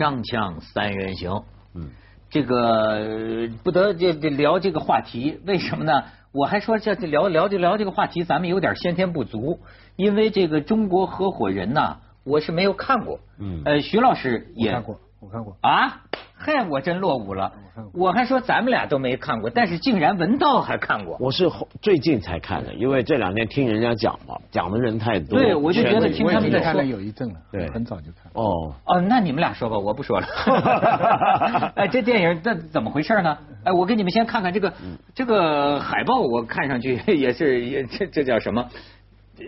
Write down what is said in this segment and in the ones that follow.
锵锵三人行，嗯，这个不得这这聊这个话题，为什么呢？我还说这聊聊就聊这个话题，咱们有点先天不足，因为这个中国合伙人呐，我是没有看过，嗯，呃，徐老师也看过，我看过。啊。嗨，我真落伍了。我还说咱们俩都没看过，但是竟然文道还看过。我是最近才看的，因为这两天听人家讲嘛，讲的人太多。对，我就觉得听他们在看了有一阵了，对，很早就看。哦哦，那你们俩说吧，我不说了。哎，这电影这怎么回事呢？哎，我给你们先看看这个这个海报，我看上去也是也这这叫什么？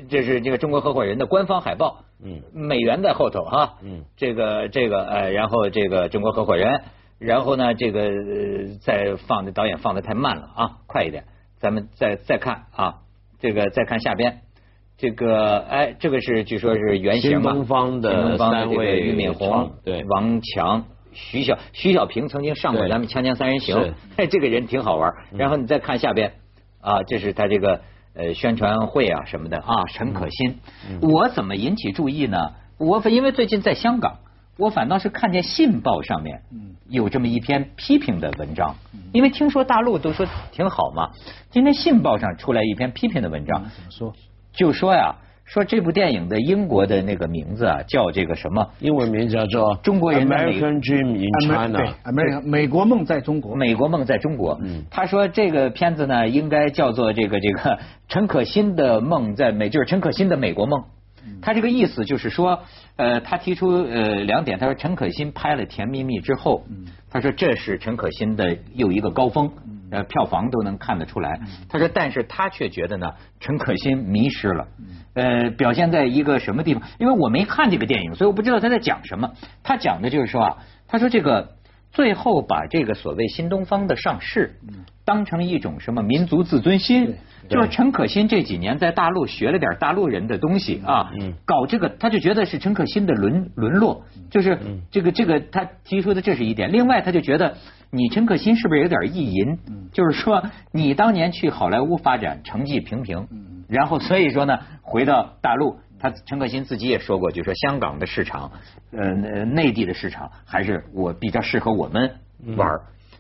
这是这个中国合伙人的官方海报，嗯，美元在后头哈，嗯，这个这个呃，然后这个中国合伙人，然后呢，这个再放的导演放的太慢了啊，快一点，咱们再再看啊，这个再看下边，这个哎，这个是据说是原型嘛，东方的三位俞敏洪、对王强、徐小徐小平曾经上过咱们《锵锵三人行》，哎，这个人挺好玩。然后你再看下边啊，这是他这个。呃，宣传会啊什么的啊，陈可辛，我怎么引起注意呢？我因为最近在香港，我反倒是看见《信报》上面有这么一篇批评的文章，因为听说大陆都说挺好嘛，今天《信报》上出来一篇批评的文章，怎么说？就说呀。说这部电影的英国的那个名字啊，叫这个什么？英文名叫做中国人的 American Dream in China，美国梦在中国。美国梦在中国。嗯。他说这个片子呢，应该叫做这个这个陈可辛的梦在美，就是陈可辛的美国梦。他这个意思就是说，呃，他提出呃两点，他说陈可辛拍了《甜蜜蜜》之后，他说这是陈可辛的又一个高峰，呃，票房都能看得出来。他说，但是他却觉得呢，陈可辛迷失了。呃，表现在一个什么地方？因为我没看这个电影，所以我不知道他在讲什么。他讲的就是说啊，他说这个最后把这个所谓新东方的上市，当成一种什么民族自尊心，就是陈可辛这几年在大陆学了点大陆人的东西啊，搞这个他就觉得是陈可辛的沦沦落，就是这个这个他提出的这是一点。另外，他就觉得你陈可辛是不是有点意淫？就是说你当年去好莱坞发展成绩平平。然后所以说呢，回到大陆，他陈可辛自己也说过，就说香港的市场，呃，内地的市场还是我比较适合我们玩。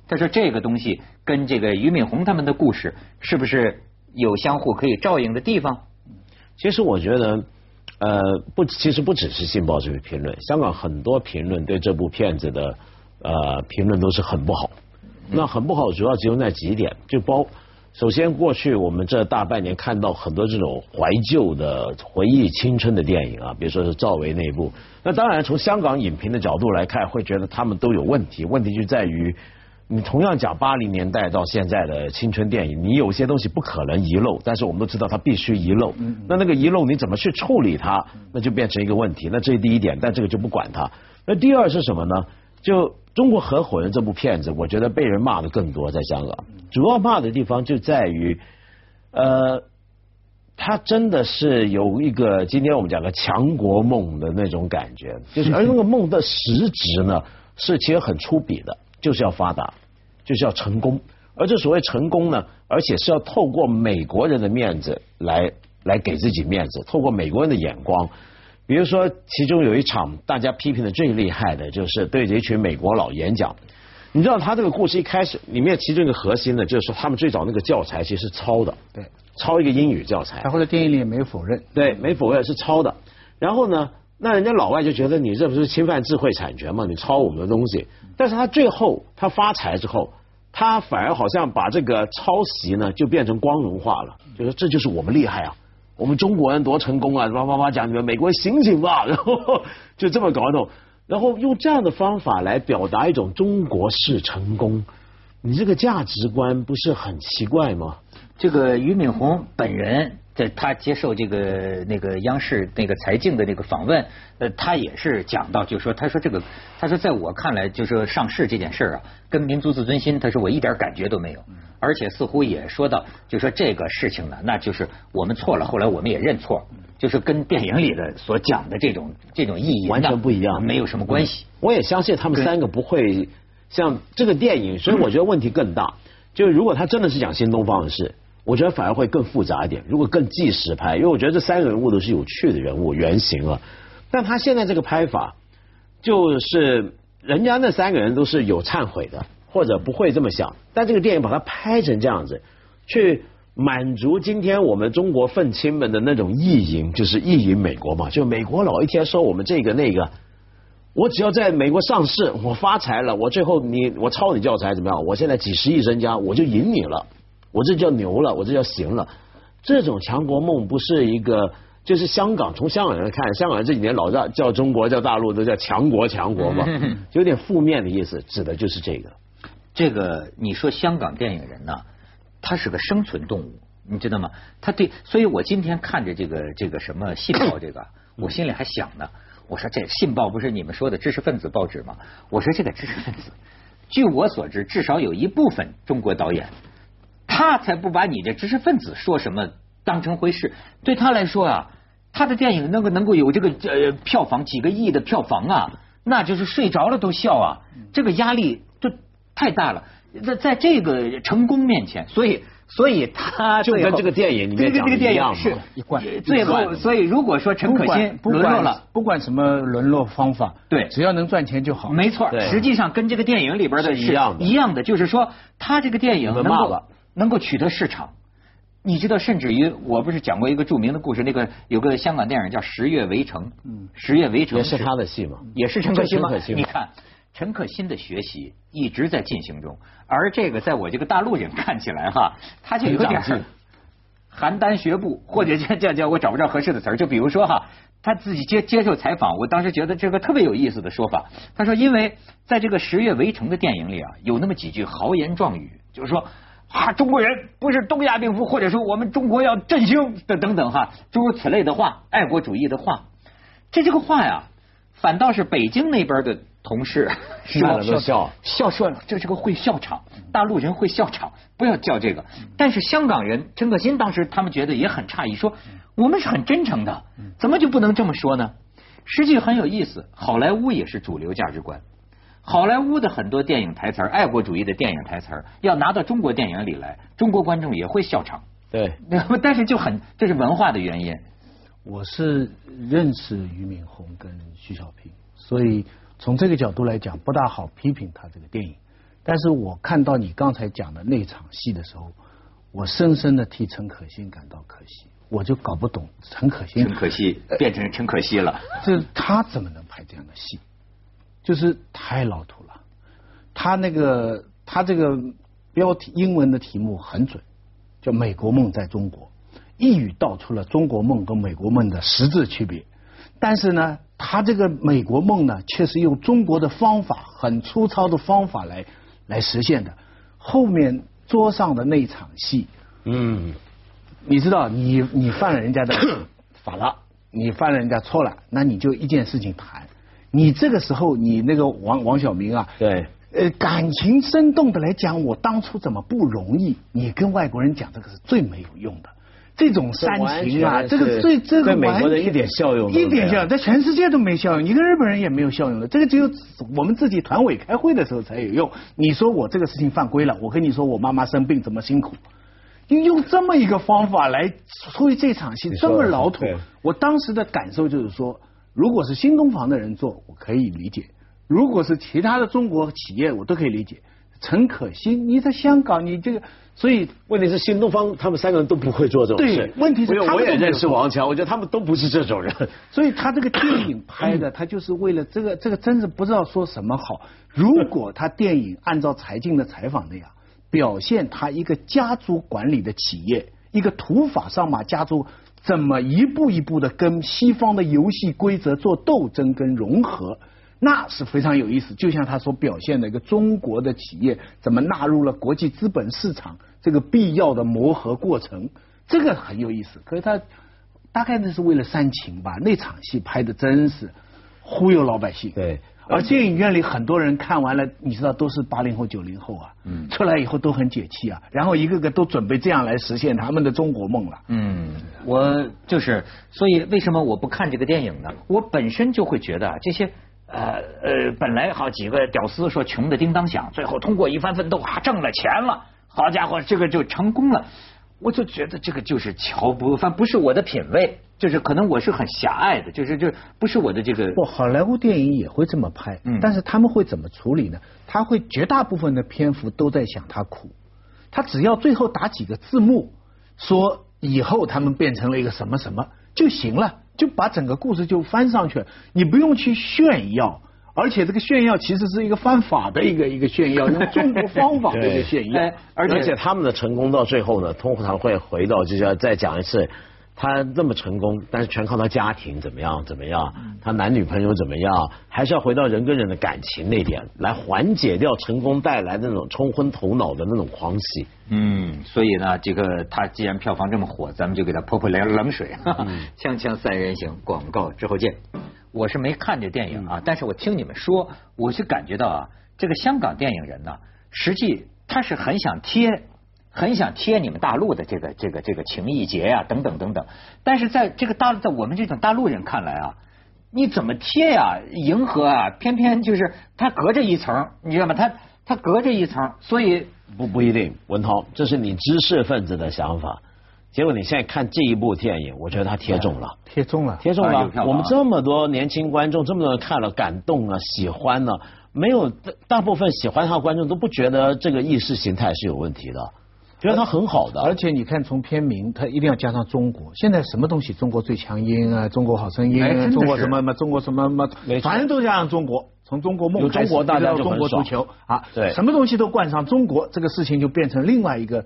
他说这个东西跟这个俞敏洪他们的故事是不是有相互可以照应的地方？其实我觉得，呃，不，其实不只是《信报》这个评论，香港很多评论对这部片子的呃评论都是很不好。那很不好，主要集中在几点，就包。首先，过去我们这大半年看到很多这种怀旧的回忆青春的电影啊，比如说是赵薇那一部。那当然，从香港影评的角度来看，会觉得他们都有问题。问题就在于，你同样讲八零年代到现在的青春电影，你有些东西不可能遗漏，但是我们都知道它必须遗漏。那那个遗漏你怎么去处理它，那就变成一个问题。那这是第一点，但这个就不管它。那第二是什么呢？就。中国合伙人这部片子，我觉得被人骂的更多，在香港。主要骂的地方就在于，呃，他真的是有一个今天我们讲的强国梦的那种感觉，就是而那个梦的实质呢，是其实很粗鄙的，就是要发达，就是要成功。而这所谓成功呢，而且是要透过美国人的面子来来给自己面子，透过美国人的眼光。比如说，其中有一场大家批评的最厉害的，就是对着一群美国佬演讲。你知道他这个故事一开始里面其中一个核心呢，就是说他们最早那个教材其实是抄的，对，抄一个英语教材。然后在电影里也没有否认，对，没否认是抄的。然后呢，那人家老外就觉得你这不是侵犯智慧产权吗？你抄我们的东西。但是他最后他发财之后，他反而好像把这个抄袭呢就变成光荣化了，就说这就是我们厉害啊。我们中国人多成功啊！叭叭叭讲你们美国人醒醒吧，然后就这么搞一然后用这样的方法来表达一种中国式成功，你这个价值观不是很奇怪吗？这个俞敏洪本人。在他接受这个那个央视那个财经的那个访问，呃，他也是讲到，就说他说这个，他说在我看来，就是上市这件事啊，跟民族自尊心，他说我一点感觉都没有，而且似乎也说到，就说这个事情呢，那就是我们错了，后来我们也认错，就是跟电影里的所讲的这种这种意义完全不一样，没有什么关系。我也相信他们三个不会像这个电影，所以我觉得问题更大。就是如果他真的是讲新东方的事。我觉得反而会更复杂一点。如果更纪实拍，因为我觉得这三个人物都是有趣的人物原型啊。但他现在这个拍法，就是人家那三个人都是有忏悔的，或者不会这么想，但这个电影把它拍成这样子，去满足今天我们中国愤青们的那种意淫，就是意淫美国嘛，就美国老一天说我们这个那个。我只要在美国上市，我发财了，我最后你我抄你教材怎么样？我现在几十亿身家，我就赢你了，我这叫牛了，我这叫行了。这种强国梦不是一个，就是香港从香港人看，香港这几年老叫叫中国叫大陆都叫强国强国嘛，有点负面的意思，指的就是这个。这个你说香港电影人呢，他是个生存动物，你知道吗？他对，所以我今天看着这个这个什么信报这个，我心里还想呢。我说这《信报》不是你们说的知识分子报纸吗？我说这个知识分子，据我所知，至少有一部分中国导演，他才不把你这知识分子说什么当成回事。对他来说啊，他的电影能够能够有这个呃票房几个亿的票房啊，那就是睡着了都笑啊，这个压力就太大了。在在这个成功面前，所以。所以他就跟这个电影里面讲的一样是一贯。最后，所以如果说陈可辛沦落了，不管什么沦落方法，对，只要能赚钱就好。没错，实际上跟这个电影里边的是一样的，一样的，就是说他这个电影能够能够取得市场。你知道，甚至于我不是讲过一个著名的故事，那个有个香港电影叫《十月围城》，嗯，《十月围城》也是他的戏嘛，也是陈可辛吗？你看。陈可辛的学习一直在进行中，而这个在我这个大陆人看起来哈，他就有点邯郸学步，或者叫叫叫我找不着合适的词儿。就比如说哈，他自己接接受采访，我当时觉得这个特别有意思的说法。他说，因为在这个《十月围城》的电影里啊，有那么几句豪言壮语，就是说啊，中国人不是东亚病夫，或者说我们中国要振兴等等等哈，诸如此类的话，爱国主义的话。这这个话呀，反倒是北京那边的。同事笑笑笑说这是个会笑场，大陆人会笑场，不要叫这个。但是香港人陈可辛当时他们觉得也很诧异，说我们是很真诚的，怎么就不能这么说呢？实际很有意思，好莱坞也是主流价值观。好莱坞的很多电影台词爱国主义的电影台词要拿到中国电影里来，中国观众也会笑场。对，但是就很这是文化的原因。我是认识俞敏洪跟徐小平，所以。从这个角度来讲，不大好批评他这个电影。但是我看到你刚才讲的那场戏的时候，我深深的替陈可辛感到可惜。我就搞不懂陈可辛，陈可惜变成陈可惜了。这他怎么能拍这样的戏？就是太老土了。他那个他这个标题英文的题目很准，叫《美国梦在中国》，一语道出了中国梦跟美国梦的实质区别。但是呢？他这个美国梦呢，却是用中国的方法，很粗糙的方法来来实现的。后面桌上的那场戏，嗯，你知道，你你犯了人家的法了，你犯了人家错了，那你就一件事情谈。你这个时候，你那个王王小明啊，对，呃，感情生动的来讲，我当初怎么不容易？你跟外国人讲这个是最没有用的。这种煽情啊，这个最这个完全一点效用，一点效用，在全世界都没效用，你跟日本人也没有效用的，这个只有我们自己团委开会的时候才有用。你说我这个事情犯规了，我跟你说我妈妈生病怎么辛苦，你用这么一个方法来处理这场戏，这么老土。我当时的感受就是说，如果是新东方的人做，我可以理解；如果是其他的中国企业，我都可以理解。陈可辛，你在香港，你这个，所以问题是新东方他们三个人都不会做这种事。对问题是我也认识王强，我觉得他们都不是这种人。所以他这个电影拍的，他就是为了这个，这个真是不知道说什么好。如果他电影按照柴静的采访那样表现，他一个家族管理的企业，一个土法上马家族怎么一步一步的跟西方的游戏规则做斗争跟融合。那是非常有意思，就像他所表现的一个中国的企业怎么纳入了国际资本市场这个必要的磨合过程，这个很有意思。可是他大概那是为了煽情吧？那场戏拍的真是忽悠老百姓。对，而电影院里很多人看完了，你知道都是八零后、九零后啊，嗯，出来以后都很解气啊，然后一个个都准备这样来实现他们的中国梦了。嗯，我就是，所以为什么我不看这个电影呢？我本身就会觉得这些。呃呃，本来好几个屌丝说穷的叮当响，最后通过一番奋斗啊挣了钱了，好家伙，这个就成功了。我就觉得这个就是瞧不，反正不是我的品味，就是可能我是很狭隘的，就是就不是我的这个。不，好莱坞电影也会这么拍，嗯但是他们会怎么处理呢？他会绝大部分的篇幅都在想他苦，他只要最后打几个字幕，说以后他们变成了一个什么什么就行了，就把整个故事就翻上去了，你不用去炫耀。而且这个炫耀其实是一个犯法的一个一个炫耀，用 中国方法的一个炫耀哎。而且而且他们的成功到最后呢，通常会回到就是要再讲一次，他那么成功，但是全靠他家庭怎么样怎么样，他男女朋友怎么样，还是要回到人跟人的感情那点来缓解掉成功带来的那种冲昏头脑的那种狂喜。嗯，所以呢，这个他既然票房这么火，咱们就给他泼泼凉冷水。哈哈锵锵三人行，广告之后见。我是没看这电影啊，但是我听你们说，我就感觉到啊，这个香港电影人呢，实际他是很想贴，很想贴你们大陆的这个这个这个情谊节呀、等等等等。但是在这个大在我们这种大陆人看来啊，你怎么贴呀、迎合啊，偏偏就是他隔着一层，你知道吗？他他隔着一层，所以不不一定，文涛，这是你知识分子的想法。结果你现在看这一部电影，我觉得他贴中了。贴中了，贴中了我们这么多年轻观众，这么多人看了感动啊，喜欢呢、没有大大部分喜欢他的观众都不觉得这个意识形态是有问题的，觉得他很好的。而且你看，从片名，它一定要加上中国。现在什么东西，中国最强音啊，中国好声音中国什么什么，中国什么什么反正都加上中国。从中国梦有开始中国大家一直到中国足球啊，对什么东西都冠上中国，这个事情就变成另外一个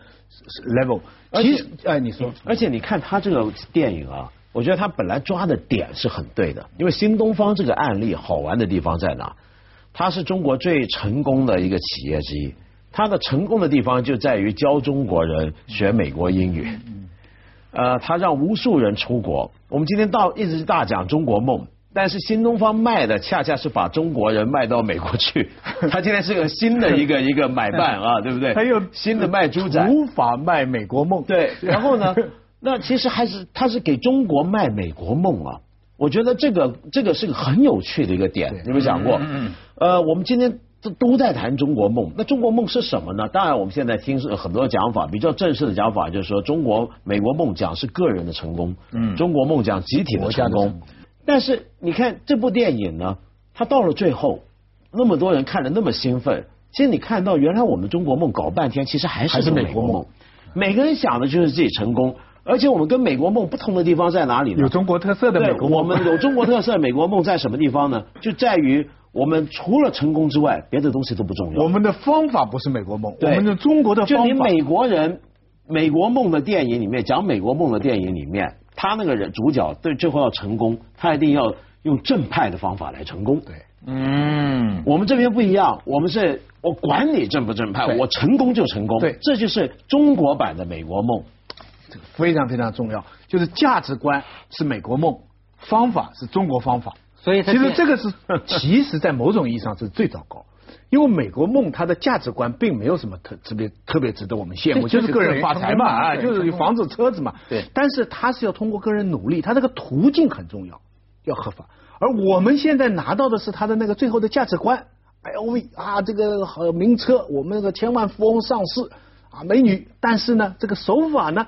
level。其实，哎，你说，而且你看他这个电影啊，我觉得他本来抓的点是很对的，因为新东方这个案例好玩的地方在哪？它是中国最成功的一个企业之一，它的成功的地方就在于教中国人学美国英语。呃，他让无数人出国。我们今天到一直大讲中国梦，但是新东方卖的恰恰是把中国人卖到美国去。他今天是个新的一个一个买办啊，对不对？还有新的卖猪仔，无法卖美国梦。对，然后呢，那其实还是他是给中国卖美国梦啊。我觉得这个这个是个很有趣的一个点，你有没有想过？嗯嗯呃，我们今天都都在谈中国梦，那中国梦是什么呢？当然，我们现在听是很多讲法，比较正式的讲法就是说，中国美国梦讲是个人的成功，嗯中国梦讲集体的成功。但是你看这部电影呢，它到了最后，那么多人看得那么兴奋，其实你看到原来我们中国梦搞半天，其实还是是个美国梦美国梦。每个人想的就是自己成功，而且我们跟美国梦不同的地方在哪里呢？有中国特色的美国梦。我们有中国特色，美国梦在什么地方呢？就在于我们除了成功之外，别的东西都不重要。我们的方法不是美国梦，我们的中国的方法。就你美国人美国梦的电影里面讲美国梦的电影里面，他那个人主角对最后要成功，他一定要用正派的方法来成功。对，嗯，我们这边不一样，我们是我管你正不正派，我成功就成功。对这就是中国版的美国梦。这个非常非常重要，就是价值观是美国梦，方法是中国方法。所以其实这个是，其实，在某种意义上是最糟糕，因为美国梦它的价值观并没有什么特特别特别值得我们羡慕，就是个人发财嘛，啊，就是有房子车子嘛。对但是它是要通过个人努力，它这个途径很重要，要合法。而我们现在拿到的是它的那个最后的价值观，LV 啊，这个好名车，我们那个千万富翁上市啊，美女，但是呢，这个手法呢，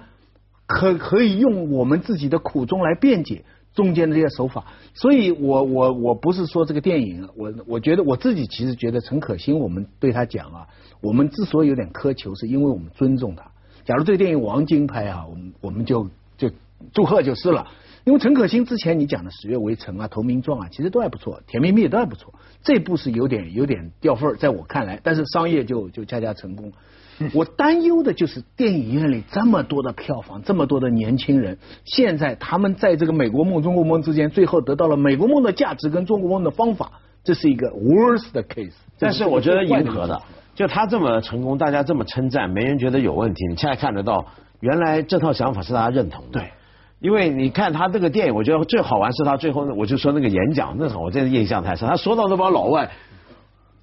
可可以用我们自己的苦衷来辩解中间的这些手法，所以我我我不是说这个电影，我我觉得我自己其实觉得陈可辛，我们对他讲啊，我们之所以有点苛求，是因为我们尊重他。假如这个电影王晶拍啊，我们我们就就祝贺就是了。因为陈可辛之前你讲的《十月围城》啊，《投名状》啊，其实都还不错，《甜蜜蜜》都还不错。这部是有点有点掉份儿，在我看来，但是商业就就恰恰成功。我担忧的就是电影院里这么多的票房，这么多的年轻人，现在他们在这个美国梦、中国梦之间，最后得到了美国梦的价值跟中国梦的方法，这是一个 worst 的 case。但是我觉得迎合的，就他这么成功，大家这么称赞，没人觉得有问题。你现在看得到，原来这套想法是大家认同的。对。因为你看他这个电影，我觉得最好玩是他最后，我就说那个演讲，那场我真的印象太深。他说到那帮老外，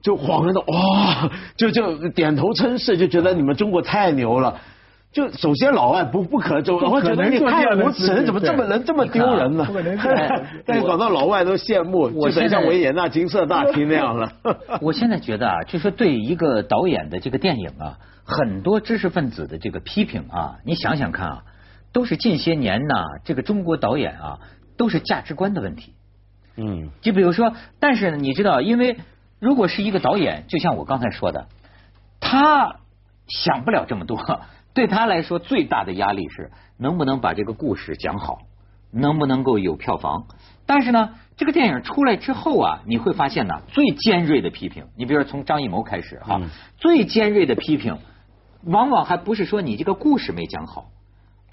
就恍然的哇，就就点头称是，就觉得你们中国太牛了。就首先老外不不可能，我觉得你太无耻，怎么这么能这么丢人呢不可能？但是搞到老外都羡慕，我就等像维也纳金色大厅那样了。我现在觉得啊，就是对一个导演的这个电影啊，很多知识分子的这个批评啊，你想想看啊，都是近些年呐，这个中国导演啊，都是价值观的问题。嗯，就比如说，但是你知道，因为如果是一个导演，就像我刚才说的，他想不了这么多，对他来说最大的压力是能不能把这个故事讲好，能不能够有票房。但是呢，这个电影出来之后啊，你会发现呢，最尖锐的批评，你比如说从张艺谋开始哈，最尖锐的批评，往往还不是说你这个故事没讲好，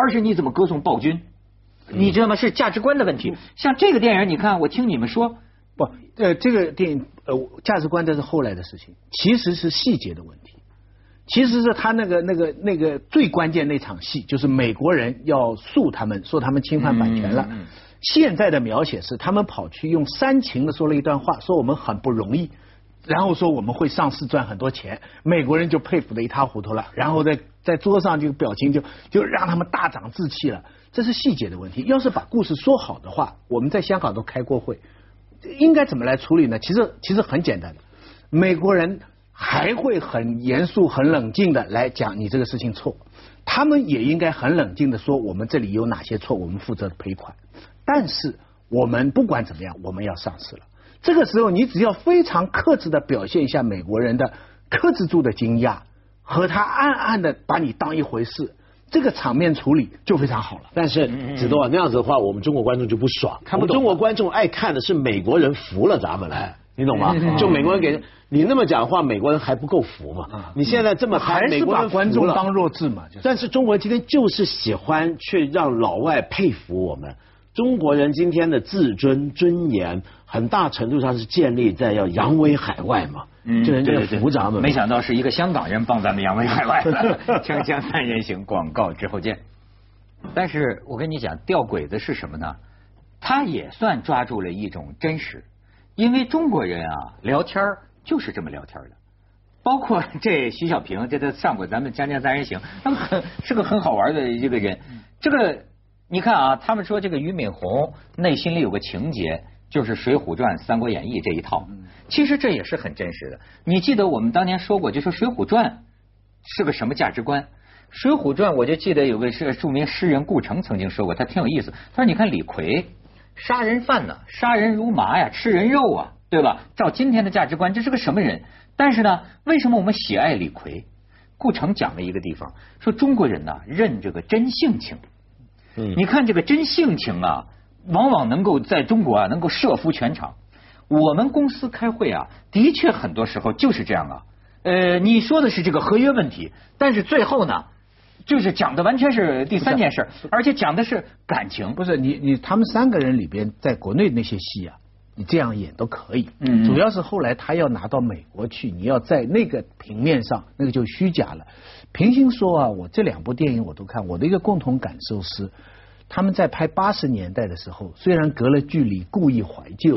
而是你怎么歌颂暴君。你知道吗？是价值观的问题。像这个电影，你看，我听你们说，不，呃，这个电影呃价值观这是后来的事情，其实是细节的问题。其实是他那个那个那个最关键那场戏，就是美国人要诉他们，说他们侵犯版权了。现在的描写是，他们跑去用煽情的说了一段话，说我们很不容易，然后说我们会上市赚很多钱，美国人就佩服的一塌糊涂了，然后在在桌上就表情就就让他们大长志气了。这是细节的问题。要是把故事说好的话，我们在香港都开过会，应该怎么来处理呢？其实其实很简单的，美国人还会很严肃、很冷静的来讲你这个事情错，他们也应该很冷静的说我们这里有哪些错，我们负责赔款。但是我们不管怎么样，我们要上市了。这个时候，你只要非常克制的表现一下美国人的克制住的惊讶，和他暗暗的把你当一回事。这个场面处理就非常好了，但是子东啊，那样子的话，我们中国观众就不爽。看不懂。中国观众爱看的是美国人服了咱们来，你懂吗？就美国人给你那么讲话，美国人还不够服吗？你现在这么还是把观众当弱智嘛？但是中国人今天就是喜欢去让老外佩服我们。中国人今天的自尊尊严，很大程度上是建立在要扬威海外嘛。嗯，这人就服咱们。没想到是一个香港人帮咱们扬威海外。锵锵三人行，广告之后见。但是我跟你讲，吊诡的是什么呢？他也算抓住了一种真实，因为中国人啊，聊天就是这么聊天的。包括这徐小平，这他上过咱们锵锵三人行，他很是个很好玩的一个人。这个你看啊，他们说这个俞敏洪内心里有个情节。就是《水浒传》《三国演义》这一套，其实这也是很真实的。你记得我们当年说过，就说《水浒传》是个什么价值观？《水浒传》我就记得有个是著名诗人顾城曾经说过，他挺有意思。他说：“你看李逵杀人犯呢，杀人如麻呀，吃人肉啊，对吧？照今天的价值观，这是个什么人？但是呢，为什么我们喜爱李逵？顾城讲了一个地方，说中国人呢认这个真性情。嗯，你看这个真性情啊。”往往能够在中国啊，能够慑服全场。我们公司开会啊，的确很多时候就是这样啊。呃，你说的是这个合约问题，但是最后呢，就是讲的完全是第三件事，而且讲的是感情。不是你你他们三个人里边，在国内那些戏啊，你这样演都可以。嗯。主要是后来他要拿到美国去，你要在那个平面上，那个就虚假了。平心说啊，我这两部电影我都看，我的一个共同感受是。他们在拍八十年代的时候，虽然隔了距离，故意怀旧，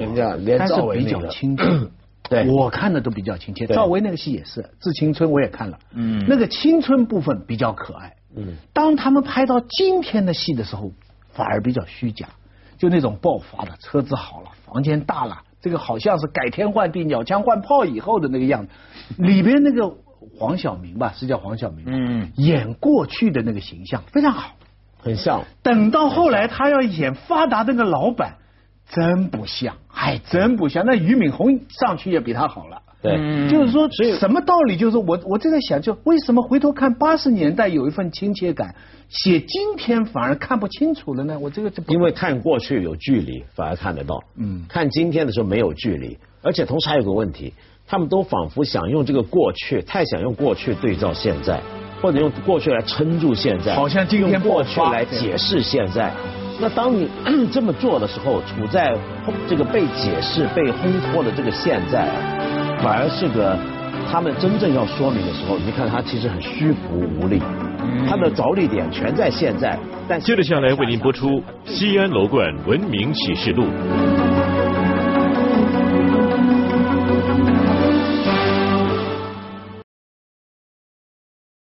但是比较亲切。对，我看的都比较亲切。赵薇那个戏也是《致青春》，我也看了。嗯，那个青春部分比较可爱。嗯，当他们拍到今天的戏的时候，反而比较虚假，就那种爆发的车子好了，房间大了，这个好像是改天换地、鸟枪换炮以后的那个样子。里边那个黄晓明吧，是叫黄晓明。嗯，演过去的那个形象非常好。很像，等到后来他要演发达那个老板，真不像，还真不像。那俞敏洪上去也比他好了。对，就是说什么道理？就是我我正在想，就为什么回头看八十年代有一份亲切感，写今天反而看不清楚了呢？我这个因为看过去有距离，反而看得到。嗯，看今天的时候没有距离，而且同时还有个问题，他们都仿佛想用这个过去，太想用过去对照现在。或者用过去来撑住现在，好像今天过去来解释现在。那当你 这么做的时候，处在这个被解释、被烘托的这个现在，反而是个他们真正要说明的时候。你看他其实很虚浮无力，他的着力点全在现在。但接着下来为您播出《西安楼冠文明启示录》。